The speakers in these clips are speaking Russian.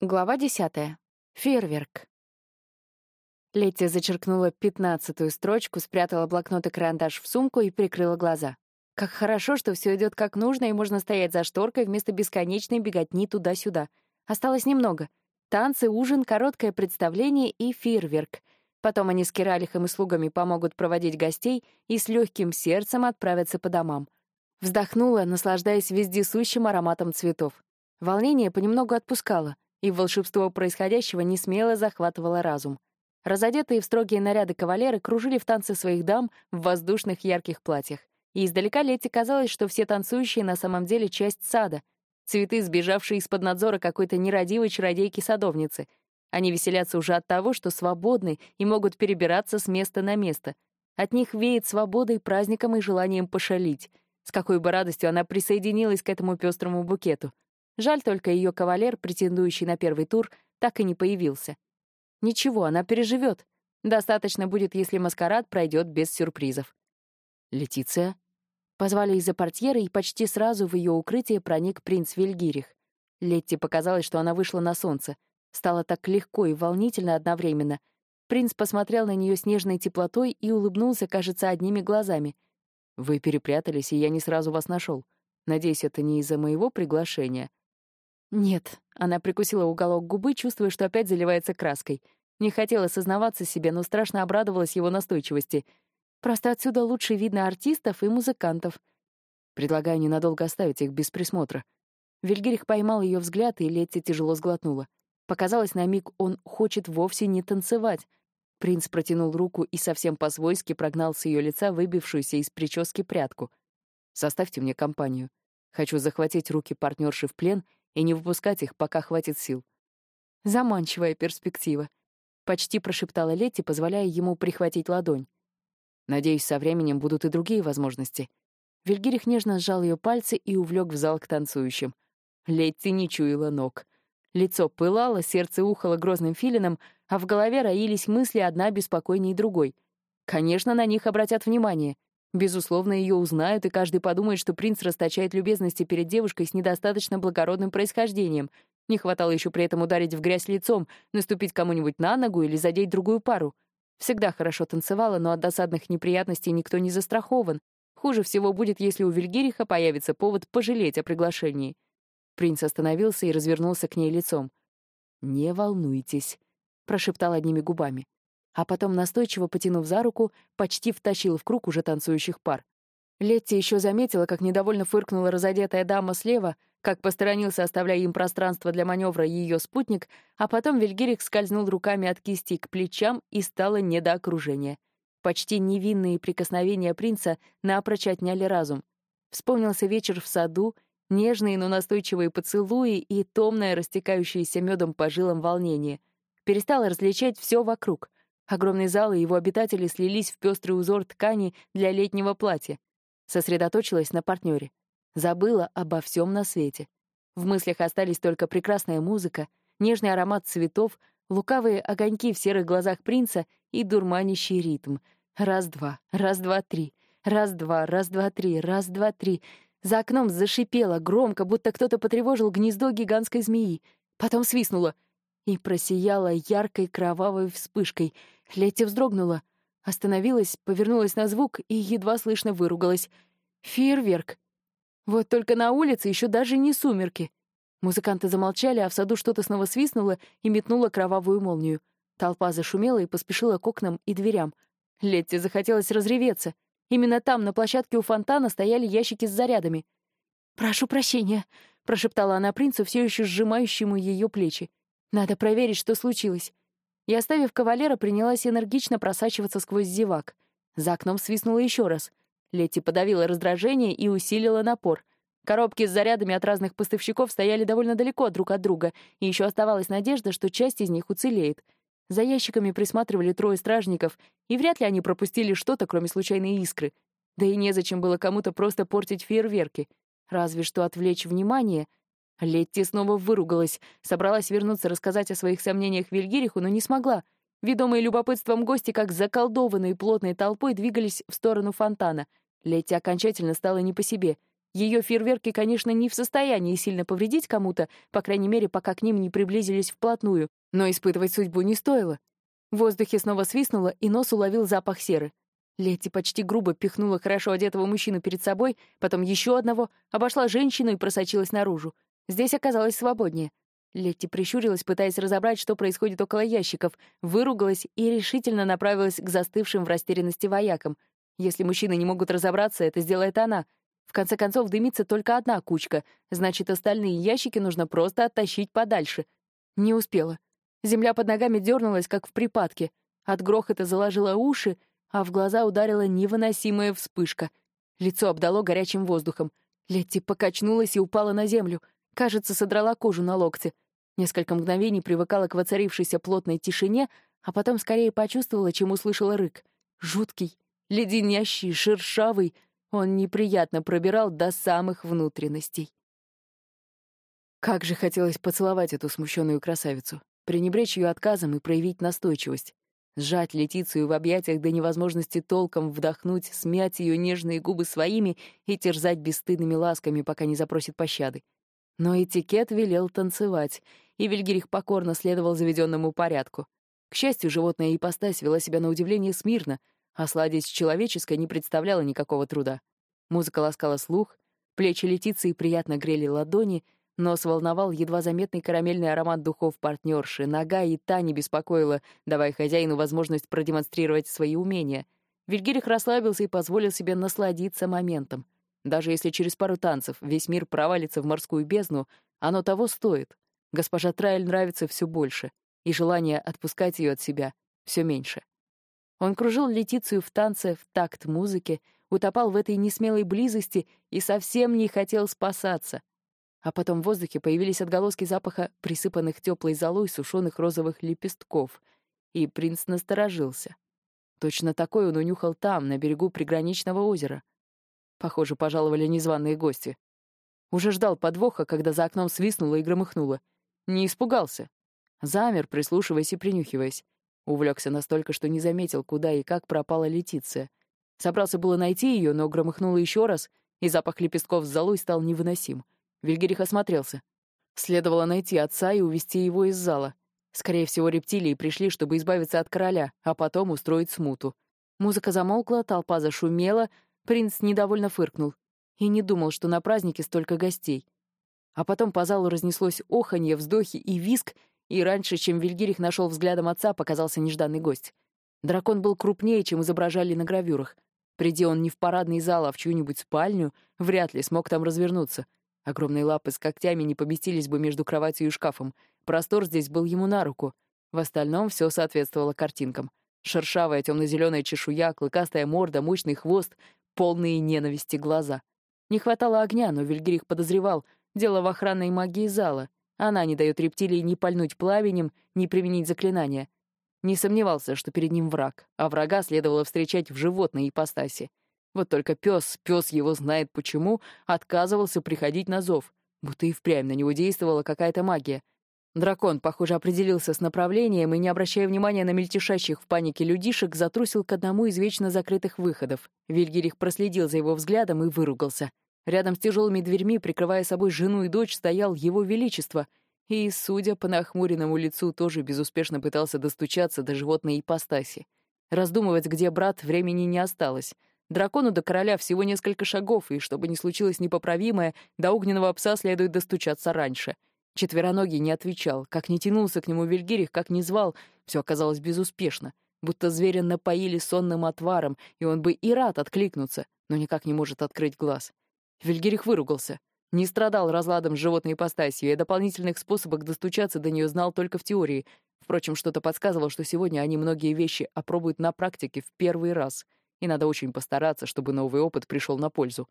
Глава десятая. Фейерверк. Летти зачеркнула пятнадцатую строчку, спрятала блокнот и карандаш в сумку и прикрыла глаза. Как хорошо, что все идет как нужно, и можно стоять за шторкой вместо бесконечной беготни туда-сюда. Осталось немного. Танцы, ужин, короткое представление и фейерверк. Потом они с Киралихом и слугами помогут проводить гостей и с легким сердцем отправятся по домам. Вздохнула, наслаждаясь вездесущим ароматом цветов. Волнение понемногу отпускало — и волшебство происходящего не смело захватывало разум. Разодетые в строгие наряды кавалеры кружили в танце своих дам в воздушных ярких платьях. И издалека Лете казалось, что все танцующие на самом деле часть сада. Цветы, сбежавшие из-под надзора какой-то нерадивой чародейки-садовницы. Они веселятся уже от того, что свободны и могут перебираться с места на место. От них веет свободой, праздником и желанием пошалить. С какой бы радостью она присоединилась к этому пестрому букету — Жаль только ее кавалер, претендующий на первый тур, так и не появился. Ничего, она переживет. Достаточно будет, если маскарад пройдет без сюрпризов. «Летиция?» Позвали из-за портьеры, и почти сразу в ее укрытие проник принц Вильгирих. Летти показалось, что она вышла на солнце. Стало так легко и волнительно одновременно. Принц посмотрел на нее с нежной теплотой и улыбнулся, кажется, одними глазами. «Вы перепрятались, и я не сразу вас нашел. Надеюсь, это не из-за моего приглашения. Нет, она прикусила уголок губы, чувствуя, что опять заливается краской. Не хотела сознаваться себе, но страшно обрадовалась его настойчивости. Просто отсюда лучше видно артистов и музыкантов. Предлагаю ненадолго оставить их без присмотра. Вильгерих поймал ее взгляд, и Летти тяжело сглотнула. Показалось, на миг он хочет вовсе не танцевать. Принц протянул руку и совсем по-свойски прогнал с ее лица выбившуюся из прически прядку. «Составьте мне компанию. Хочу захватить руки партнерши в плен — и не выпускать их, пока хватит сил. Заманчивая перспектива. Почти прошептала Летти, позволяя ему прихватить ладонь. Надеюсь, со временем будут и другие возможности. Вильгирих нежно сжал ее пальцы и увлек в зал к танцующим. Летти не чуяла ног. Лицо пылало, сердце ухало грозным филином, а в голове роились мысли одна беспокойней другой. Конечно, на них обратят внимание — Безусловно, ее узнают, и каждый подумает, что принц расточает любезности перед девушкой с недостаточно благородным происхождением. Не хватало еще при этом ударить в грязь лицом, наступить кому-нибудь на ногу или задеть другую пару. Всегда хорошо танцевала, но от досадных неприятностей никто не застрахован. Хуже всего будет, если у Вильгериха появится повод пожалеть о приглашении. Принц остановился и развернулся к ней лицом. «Не волнуйтесь», — прошептал одними губами а потом, настойчиво потянув за руку, почти втащил в круг уже танцующих пар. Летти еще заметила, как недовольно фыркнула разодетая дама слева, как посторонился, оставляя им пространство для маневра ее спутник, а потом Вильгерик скользнул руками от кисти к плечам и стало не до окружения. Почти невинные прикосновения принца напрочь отняли разум. Вспомнился вечер в саду, нежные, но настойчивые поцелуи и томное, растекающееся медом по жилам волнение. Перестала различать все вокруг — Огромный зал и его обитатели слились в пестрый узор ткани для летнего платья. Сосредоточилась на партнере. Забыла обо всем на свете. В мыслях остались только прекрасная музыка, нежный аромат цветов, лукавые огоньки в серых глазах принца и дурманящий ритм. Раз-два, раз-два-три, раз-два, раз-два-три, раз-два-три. За окном зашипело громко, будто кто-то потревожил гнездо гигантской змеи. Потом свистнуло и просияла яркой кровавой вспышкой — Летти вздрогнула, остановилась, повернулась на звук и едва слышно выругалась. «Фейерверк!» Вот только на улице еще даже не сумерки. Музыканты замолчали, а в саду что-то снова свистнуло и метнуло кровавую молнию. Толпа зашумела и поспешила к окнам и дверям. Летти захотелось разреветься. Именно там, на площадке у фонтана, стояли ящики с зарядами. «Прошу прощения», — прошептала она принцу, все еще сжимающему ее плечи. «Надо проверить, что случилось и, оставив кавалера, принялась энергично просачиваться сквозь зевак. За окном свистнула еще раз. Летти подавила раздражение и усилила напор. Коробки с зарядами от разных поставщиков стояли довольно далеко друг от друга, и еще оставалась надежда, что часть из них уцелеет. За ящиками присматривали трое стражников, и вряд ли они пропустили что-то, кроме случайной искры. Да и незачем было кому-то просто портить фейерверки. Разве что отвлечь внимание — Летти снова выругалась, собралась вернуться рассказать о своих сомнениях Вильгириху, но не смогла. Ведомые любопытством гости, как заколдованные плотной толпой, двигались в сторону фонтана. Летти окончательно стала не по себе. Ее фейерверки, конечно, не в состоянии сильно повредить кому-то, по крайней мере, пока к ним не приблизились вплотную, но испытывать судьбу не стоило. В воздухе снова свистнуло, и нос уловил запах серы. Летти почти грубо пихнула хорошо одетого мужчину перед собой, потом еще одного, обошла женщину и просочилась наружу. Здесь оказалось свободнее. Летти прищурилась, пытаясь разобрать, что происходит около ящиков, выругалась и решительно направилась к застывшим в растерянности воякам. Если мужчины не могут разобраться, это сделает она. В конце концов, дымится только одна кучка, значит, остальные ящики нужно просто оттащить подальше. Не успела. Земля под ногами дернулась, как в припадке. От грохота заложила уши, а в глаза ударила невыносимая вспышка. Лицо обдало горячим воздухом. Летти покачнулась и упала на землю — Кажется, содрала кожу на локте. Несколько мгновений привыкала к воцарившейся плотной тишине, а потом скорее почувствовала, чем услышала рык. Жуткий, леденящий, шершавый. Он неприятно пробирал до самых внутренностей. Как же хотелось поцеловать эту смущенную красавицу, пренебречь ее отказом и проявить настойчивость. Сжать Летицию в объятиях до невозможности толком вдохнуть, смять ее нежные губы своими и терзать бесстыдными ласками, пока не запросит пощады. Но этикет велел танцевать, и Вильгерих покорно следовал заведенному порядку. К счастью, животная ипостась вела себя на удивление смирно, а сладить человеческой не представляло никакого труда. Музыка ласкала слух, плечи Летиции приятно грели ладони, нос волновал едва заметный карамельный аромат духов партнерши, нога и та не беспокоила, давая хозяину возможность продемонстрировать свои умения. Вильгерих расслабился и позволил себе насладиться моментом — даже если через пару танцев весь мир провалится в морскую бездну, оно того стоит. Госпожа Трайль нравится все больше, и желание отпускать ее от себя все меньше. Он кружил Летицию в танце, в такт музыки, утопал в этой несмелой близости и совсем не хотел спасаться. А потом в воздухе появились отголоски запаха присыпанных теплой золой сушеных розовых лепестков, и принц насторожился. Точно такой он унюхал там, на берегу приграничного озера — Похоже, пожаловали незваные гости. Уже ждал подвоха, когда за окном свистнуло и громыхнуло. Не испугался. Замер, прислушиваясь и принюхиваясь. Увлекся настолько, что не заметил, куда и как пропала Летиция. Собрался было найти ее, но громыхнуло еще раз, и запах лепестков с золой стал невыносим. Вильгерих осмотрелся. Следовало найти отца и увести его из зала. Скорее всего, рептилии пришли, чтобы избавиться от короля, а потом устроить смуту. Музыка замолкла, толпа зашумела, Принц недовольно фыркнул и не думал, что на празднике столько гостей. А потом по залу разнеслось оханье, вздохи и виск, и раньше, чем Вильгирих нашел взглядом отца, показался нежданный гость. Дракон был крупнее, чем изображали на гравюрах. Приди он не в парадный зал, а в чью-нибудь спальню, вряд ли смог там развернуться. Огромные лапы с когтями не поместились бы между кроватью и шкафом. Простор здесь был ему на руку. В остальном все соответствовало картинкам. Шершавая темно-зеленая чешуя, клыкастая морда, мощный хвост, полные ненависти глаза. Не хватало огня, но Вильгрих подозревал, дело в охранной магии зала. Она не дает рептилии ни пальнуть пламенем, ни применить заклинания. Не сомневался, что перед ним враг, а врага следовало встречать в животной ипостаси. Вот только пес, пес его знает почему, отказывался приходить на зов, будто и впрямь на него действовала какая-то магия — Дракон, похоже, определился с направлением и, не обращая внимания на мельтешащих в панике людишек, затрусил к одному из вечно закрытых выходов. Вильгерих проследил за его взглядом и выругался. Рядом с тяжелыми дверьми, прикрывая собой жену и дочь, стоял его величество. И, судя по нахмуренному лицу, тоже безуспешно пытался достучаться до животной ипостаси. Раздумывать, где брат, времени не осталось. Дракону до короля всего несколько шагов, и, чтобы не случилось непоправимое, до огненного пса следует достучаться раньше — Четвероногий не отвечал. Как не тянулся к нему Вильгирих, как не звал, все оказалось безуспешно. Будто зверя напоили сонным отваром, и он бы и рад откликнуться, но никак не может открыть глаз. Вильгирих выругался. Не страдал разладом с животной ипостасью, и дополнительных способах достучаться до нее знал только в теории. Впрочем, что-то подсказывало, что сегодня они многие вещи опробуют на практике в первый раз, и надо очень постараться, чтобы новый опыт пришел на пользу.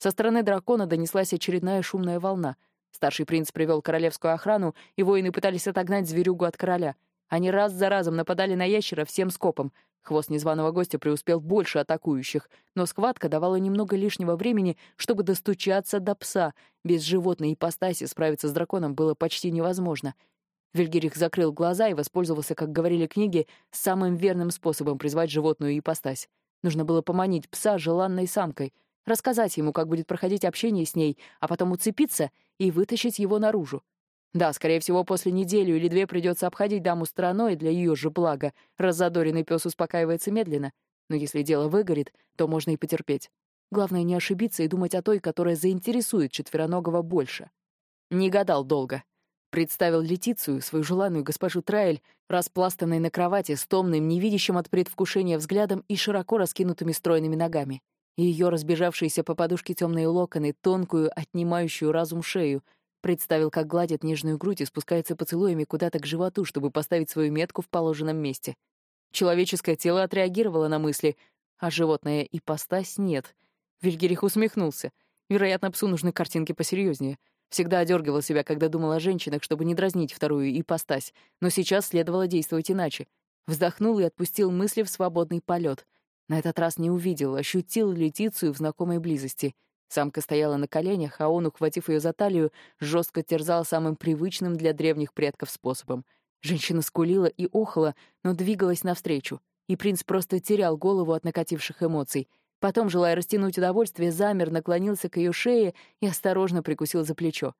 Со стороны дракона донеслась очередная шумная волна — Старший принц привел королевскую охрану, и воины пытались отогнать зверюгу от короля. Они раз за разом нападали на ящера всем скопом. Хвост незваного гостя преуспел больше атакующих, но схватка давала немного лишнего времени, чтобы достучаться до пса. Без животной ипостаси справиться с драконом было почти невозможно. Вильгерих закрыл глаза и воспользовался, как говорили книги, самым верным способом призвать животную ипостась. Нужно было поманить пса желанной самкой. рассказать ему, как будет проходить общение с ней, а потом уцепиться и вытащить его наружу. Да, скорее всего, после недели или две придется обходить даму стороной для ее же блага. Раззадоренный пес успокаивается медленно. Но если дело выгорит, то можно и потерпеть. Главное не ошибиться и думать о той, которая заинтересует четвероногого больше. Не гадал долго. Представил Летицию, свою желанную госпожу Траэль, распластанной на кровати с томным, невидящим от предвкушения взглядом и широко раскинутыми стройными ногами. Ее разбежавшиеся по подушке темные локоны, тонкую, отнимающую разум шею. Представил, как гладит нежную грудь и спускается поцелуями куда-то к животу, чтобы поставить свою метку в положенном месте. Человеческое тело отреагировало на мысли, а животное ипостась нет. Вильгерих усмехнулся. Вероятно, псу нужны картинки посерьезнее — Всегда одергивал себя, когда думал о женщинах, чтобы не дразнить вторую ипостась, но сейчас следовало действовать иначе. Вздохнул и отпустил мысли в свободный полет. На этот раз не увидел, ощутил Летицию в знакомой близости. Самка стояла на коленях, а он, ухватив ее за талию, жестко терзал самым привычным для древних предков способом. Женщина скулила и охала, но двигалась навстречу, и принц просто терял голову от накативших эмоций — Потом, желая растянуть удовольствие, замер, наклонился к ее шее и осторожно прикусил за плечо.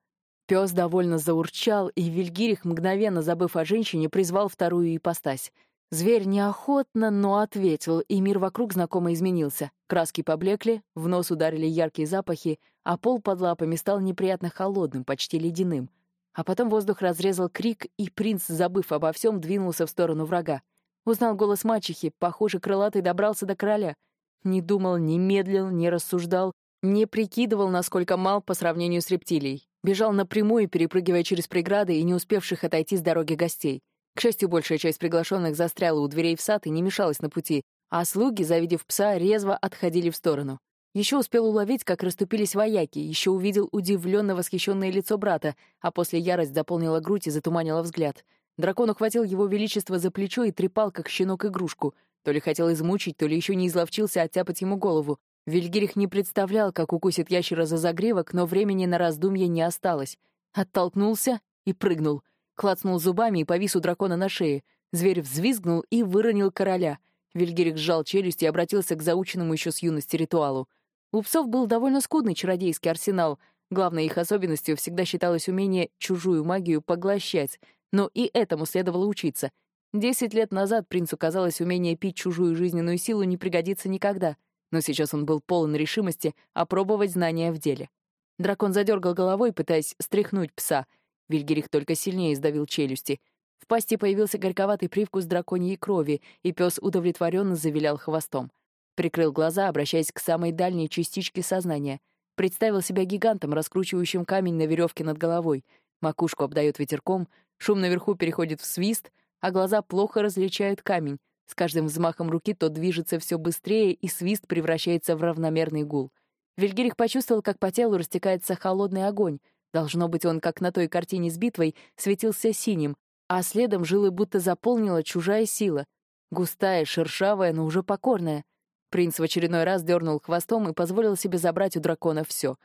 Пес довольно заурчал, и Вильгирих, мгновенно забыв о женщине, призвал вторую ипостась. Зверь неохотно, но ответил, и мир вокруг знакомо изменился. Краски поблекли, в нос ударили яркие запахи, а пол под лапами стал неприятно холодным, почти ледяным. А потом воздух разрезал крик, и принц, забыв обо всем, двинулся в сторону врага. Узнал голос мачехи, похоже, крылатый добрался до короля — не думал, не медлил, не рассуждал, не прикидывал, насколько мал по сравнению с рептилией. Бежал напрямую, перепрыгивая через преграды и не успевших отойти с дороги гостей. К счастью, большая часть приглашенных застряла у дверей в сад и не мешалась на пути, а слуги, завидев пса, резво отходили в сторону. Еще успел уловить, как расступились вояки, еще увидел удивленно восхищенное лицо брата, а после ярость заполнила грудь и затуманила взгляд. Дракон ухватил его величество за плечо и трепал, как щенок игрушку — то ли хотел измучить, то ли еще не изловчился оттяпать ему голову. Вильгирих не представлял, как укусит ящера за загривок, но времени на раздумье не осталось. Оттолкнулся и прыгнул. Клацнул зубами и повис у дракона на шее. Зверь взвизгнул и выронил короля. Вильгирих сжал челюсть и обратился к заученному еще с юности ритуалу. У псов был довольно скудный чародейский арсенал. Главной их особенностью всегда считалось умение чужую магию поглощать, но и этому следовало учиться — Десять лет назад принцу казалось, умение пить чужую жизненную силу не пригодится никогда, но сейчас он был полон решимости опробовать знания в деле. Дракон задергал головой, пытаясь стряхнуть пса. Вильгерих только сильнее сдавил челюсти. В пасти появился горьковатый привкус драконьей крови, и пес удовлетворенно завилял хвостом. Прикрыл глаза, обращаясь к самой дальней частичке сознания. Представил себя гигантом, раскручивающим камень на веревке над головой. Макушку обдает ветерком, шум наверху переходит в свист — а глаза плохо различают камень. С каждым взмахом руки тот движется все быстрее, и свист превращается в равномерный гул. Вильгерих почувствовал, как по телу растекается холодный огонь. Должно быть, он, как на той картине с битвой, светился синим, а следом жилы будто заполнила чужая сила. Густая, шершавая, но уже покорная. Принц в очередной раз дернул хвостом и позволил себе забрать у дракона все.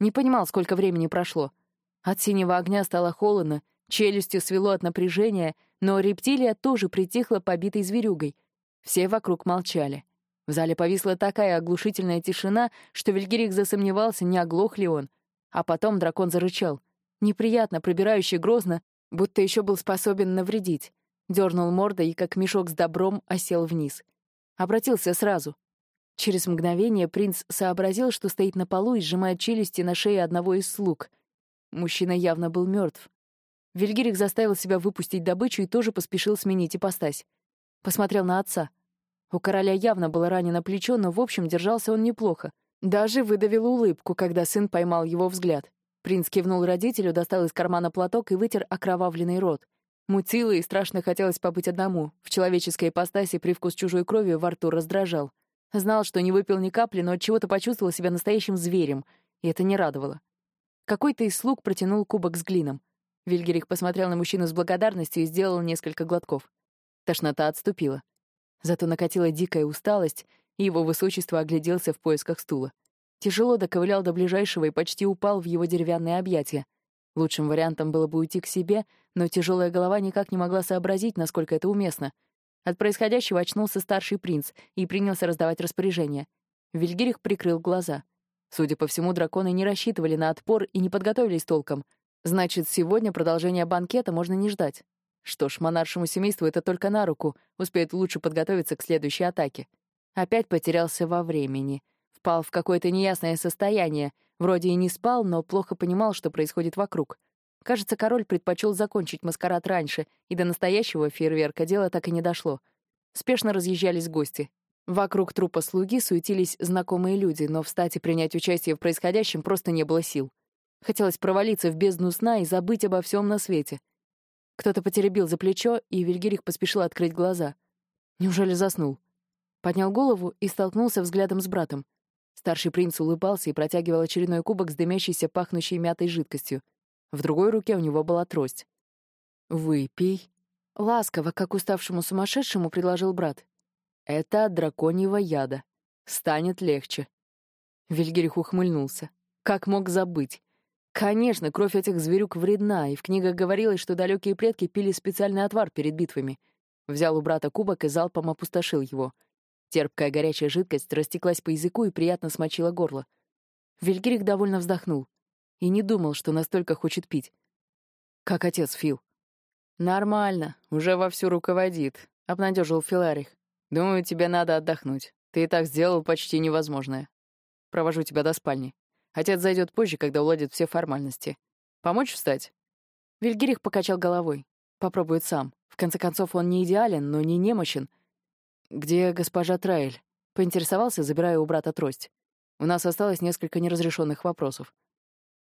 Не понимал, сколько времени прошло. От синего огня стало холодно, челюстью свело от напряжения — но рептилия тоже притихла побитой зверюгой. Все вокруг молчали. В зале повисла такая оглушительная тишина, что Вильгирик засомневался, не оглох ли он. А потом дракон зарычал. Неприятно, пробирающе грозно, будто еще был способен навредить. Дернул мордой и, как мешок с добром, осел вниз. Обратился сразу. Через мгновение принц сообразил, что стоит на полу и сжимает челюсти на шее одного из слуг. Мужчина явно был мертв. Вильгирик заставил себя выпустить добычу и тоже поспешил сменить ипостась. Посмотрел на отца. У короля явно было ранено плечо, но, в общем, держался он неплохо. Даже выдавил улыбку, когда сын поймал его взгляд. Принц кивнул родителю, достал из кармана платок и вытер окровавленный рот. Мутило и страшно хотелось побыть одному. В человеческой ипостаси привкус чужой крови во рту раздражал. Знал, что не выпил ни капли, но от чего-то почувствовал себя настоящим зверем, и это не радовало. Какой-то из слуг протянул кубок с глином. Вильгерик посмотрел на мужчину с благодарностью и сделал несколько глотков. Тошнота отступила. Зато накатила дикая усталость, его высочество огляделся в поисках стула. Тяжело доковылял до ближайшего и почти упал в его деревянные объятия. Лучшим вариантом было бы уйти к себе, но тяжелая голова никак не могла сообразить, насколько это уместно. От происходящего очнулся старший принц и принялся раздавать распоряжения. Вильгерих прикрыл глаза. Судя по всему, драконы не рассчитывали на отпор и не подготовились толком. Значит, сегодня продолжение банкета можно не ждать. Что ж, монаршему семейству это только на руку, успеет лучше подготовиться к следующей атаке. Опять потерялся во времени. Впал в какое-то неясное состояние. Вроде и не спал, но плохо понимал, что происходит вокруг. Кажется, король предпочел закончить маскарад раньше, и до настоящего фейерверка дело так и не дошло. Спешно разъезжались гости. Вокруг трупа слуги суетились знакомые люди, но встать и принять участие в происходящем просто не было сил. Хотелось провалиться в бездну сна и забыть обо всем на свете. Кто-то потеребил за плечо, и Вильгирих поспешил открыть глаза. Неужели заснул? Поднял голову и столкнулся взглядом с братом. Старший принц улыбался и протягивал очередной кубок с дымящейся, пахнущей мятой жидкостью. В другой руке у него была трость. «Выпей». Ласково, как уставшему сумасшедшему, предложил брат. «Это от драконьего яда. Станет легче». Вильгерих ухмыльнулся. Как мог забыть? Конечно, кровь этих зверюк вредна, и в книгах говорилось, что далекие предки пили специальный отвар перед битвами. Взял у брата кубок и залпом опустошил его. Терпкая горячая жидкость растеклась по языку и приятно смочила горло. Вильгерих довольно вздохнул и не думал, что настолько хочет пить. Как отец Фил. «Нормально, уже вовсю руководит», — обнадежил Филарих. «Думаю, тебе надо отдохнуть. Ты и так сделал почти невозможное. Провожу тебя до спальни. Отец зайдет позже, когда уладит все формальности. Помочь встать?» Вильгерих покачал головой. Попробует сам. В конце концов, он не идеален, но не немощен. «Где госпожа Траэль?» — поинтересовался, забирая у брата трость. «У нас осталось несколько неразрешенных вопросов.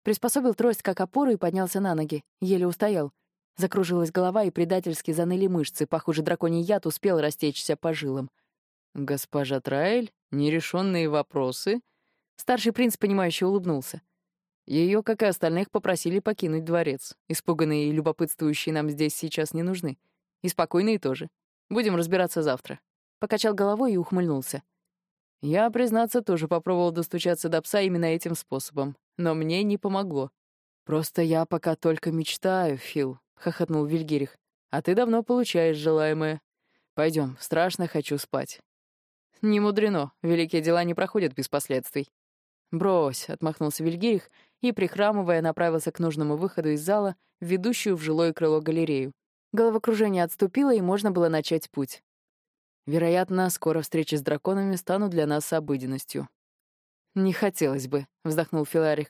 Приспособил трость как опору и поднялся на ноги. Еле устоял. Закружилась голова, и предательски заныли мышцы. Похоже, драконий яд успел растечься по жилам. «Госпожа Траэль, нерешенные вопросы?» Старший принц, понимающе улыбнулся. Ее, как и остальных, попросили покинуть дворец. Испуганные и любопытствующие нам здесь сейчас не нужны. И спокойные тоже. Будем разбираться завтра. Покачал головой и ухмыльнулся. Я, признаться, тоже попробовал достучаться до пса именно этим способом но мне не помогло. «Просто я пока только мечтаю, Фил», — хохотнул Вильгирих. «А ты давно получаешь желаемое. Пойдем, страшно хочу спать». «Не мудрено, великие дела не проходят без последствий». «Брось», — отмахнулся Вильгирих и, прихрамывая, направился к нужному выходу из зала, ведущую в жилое крыло галерею. Головокружение отступило, и можно было начать путь. Вероятно, скоро встречи с драконами станут для нас обыденностью. «Не хотелось бы», — вздохнул Филарих.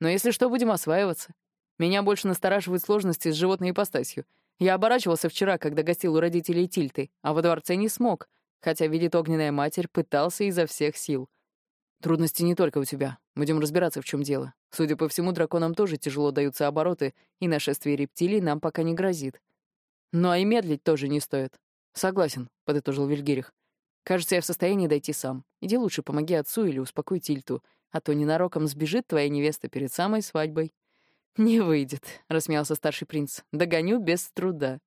«Но если что, будем осваиваться. Меня больше настораживают сложности с животной ипостасью. Я оборачивался вчера, когда гостил у родителей Тильты, а во дворце не смог, хотя, видит огненная матерь, пытался изо всех сил. Трудности не только у тебя. Будем разбираться, в чем дело. Судя по всему, драконам тоже тяжело даются обороты, и нашествие рептилий нам пока не грозит. Ну а и медлить тоже не стоит. Согласен, — подытожил Вильгирих. Кажется, я в состоянии дойти сам. Иди лучше помоги отцу или успокой Тильту, а то ненароком сбежит твоя невеста перед самой свадьбой». «Не выйдет», — рассмеялся старший принц. «Догоню без труда».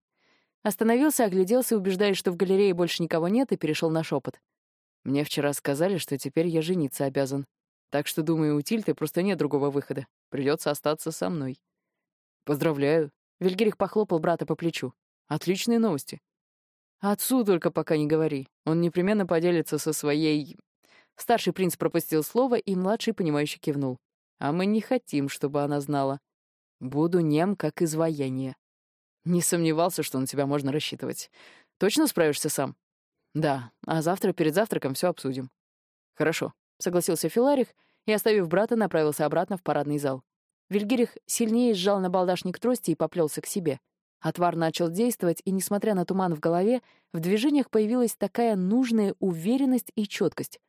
Остановился, огляделся, убеждаясь, что в галерее больше никого нет, и перешел на шепот. «Мне вчера сказали, что теперь я жениться обязан. Так что, думаю, у Тильты просто нет другого выхода. Придется остаться со мной». «Поздравляю». Вильгерих похлопал брата по плечу. «Отличные новости. Отцу только пока не говори. Он непременно поделится со своей... Старший принц пропустил слово, и младший, понимающе кивнул. А мы не хотим, чтобы она знала. Буду нем, как изваяние. Не сомневался, что на тебя можно рассчитывать. Точно справишься сам? Да, а завтра перед завтраком все обсудим. Хорошо, согласился Филарих и, оставив брата, направился обратно в парадный зал. Вильгирих сильнее сжал на балдашник трости и поплелся к себе. Отвар начал действовать, и, несмотря на туман в голове, в движениях появилась такая нужная уверенность и четкость.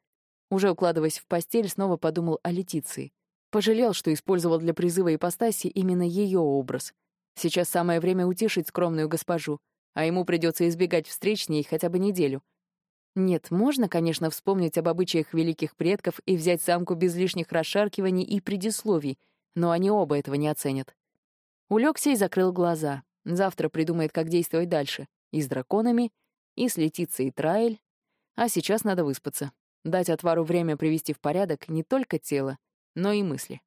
Уже укладываясь в постель, снова подумал о Летиции. Пожалел, что использовал для призыва ипостаси именно ее образ. Сейчас самое время утешить скромную госпожу, а ему придется избегать встреч с ней хотя бы неделю. Нет, можно, конечно, вспомнить об обычаях великих предков и взять самку без лишних расшаркиваний и предисловий, но они оба этого не оценят. Улегся и закрыл глаза. Завтра придумает, как действовать дальше. И с драконами, и с Летицией Траэль. А сейчас надо выспаться. Дать отвару время привести в порядок не только тело, но и мысли.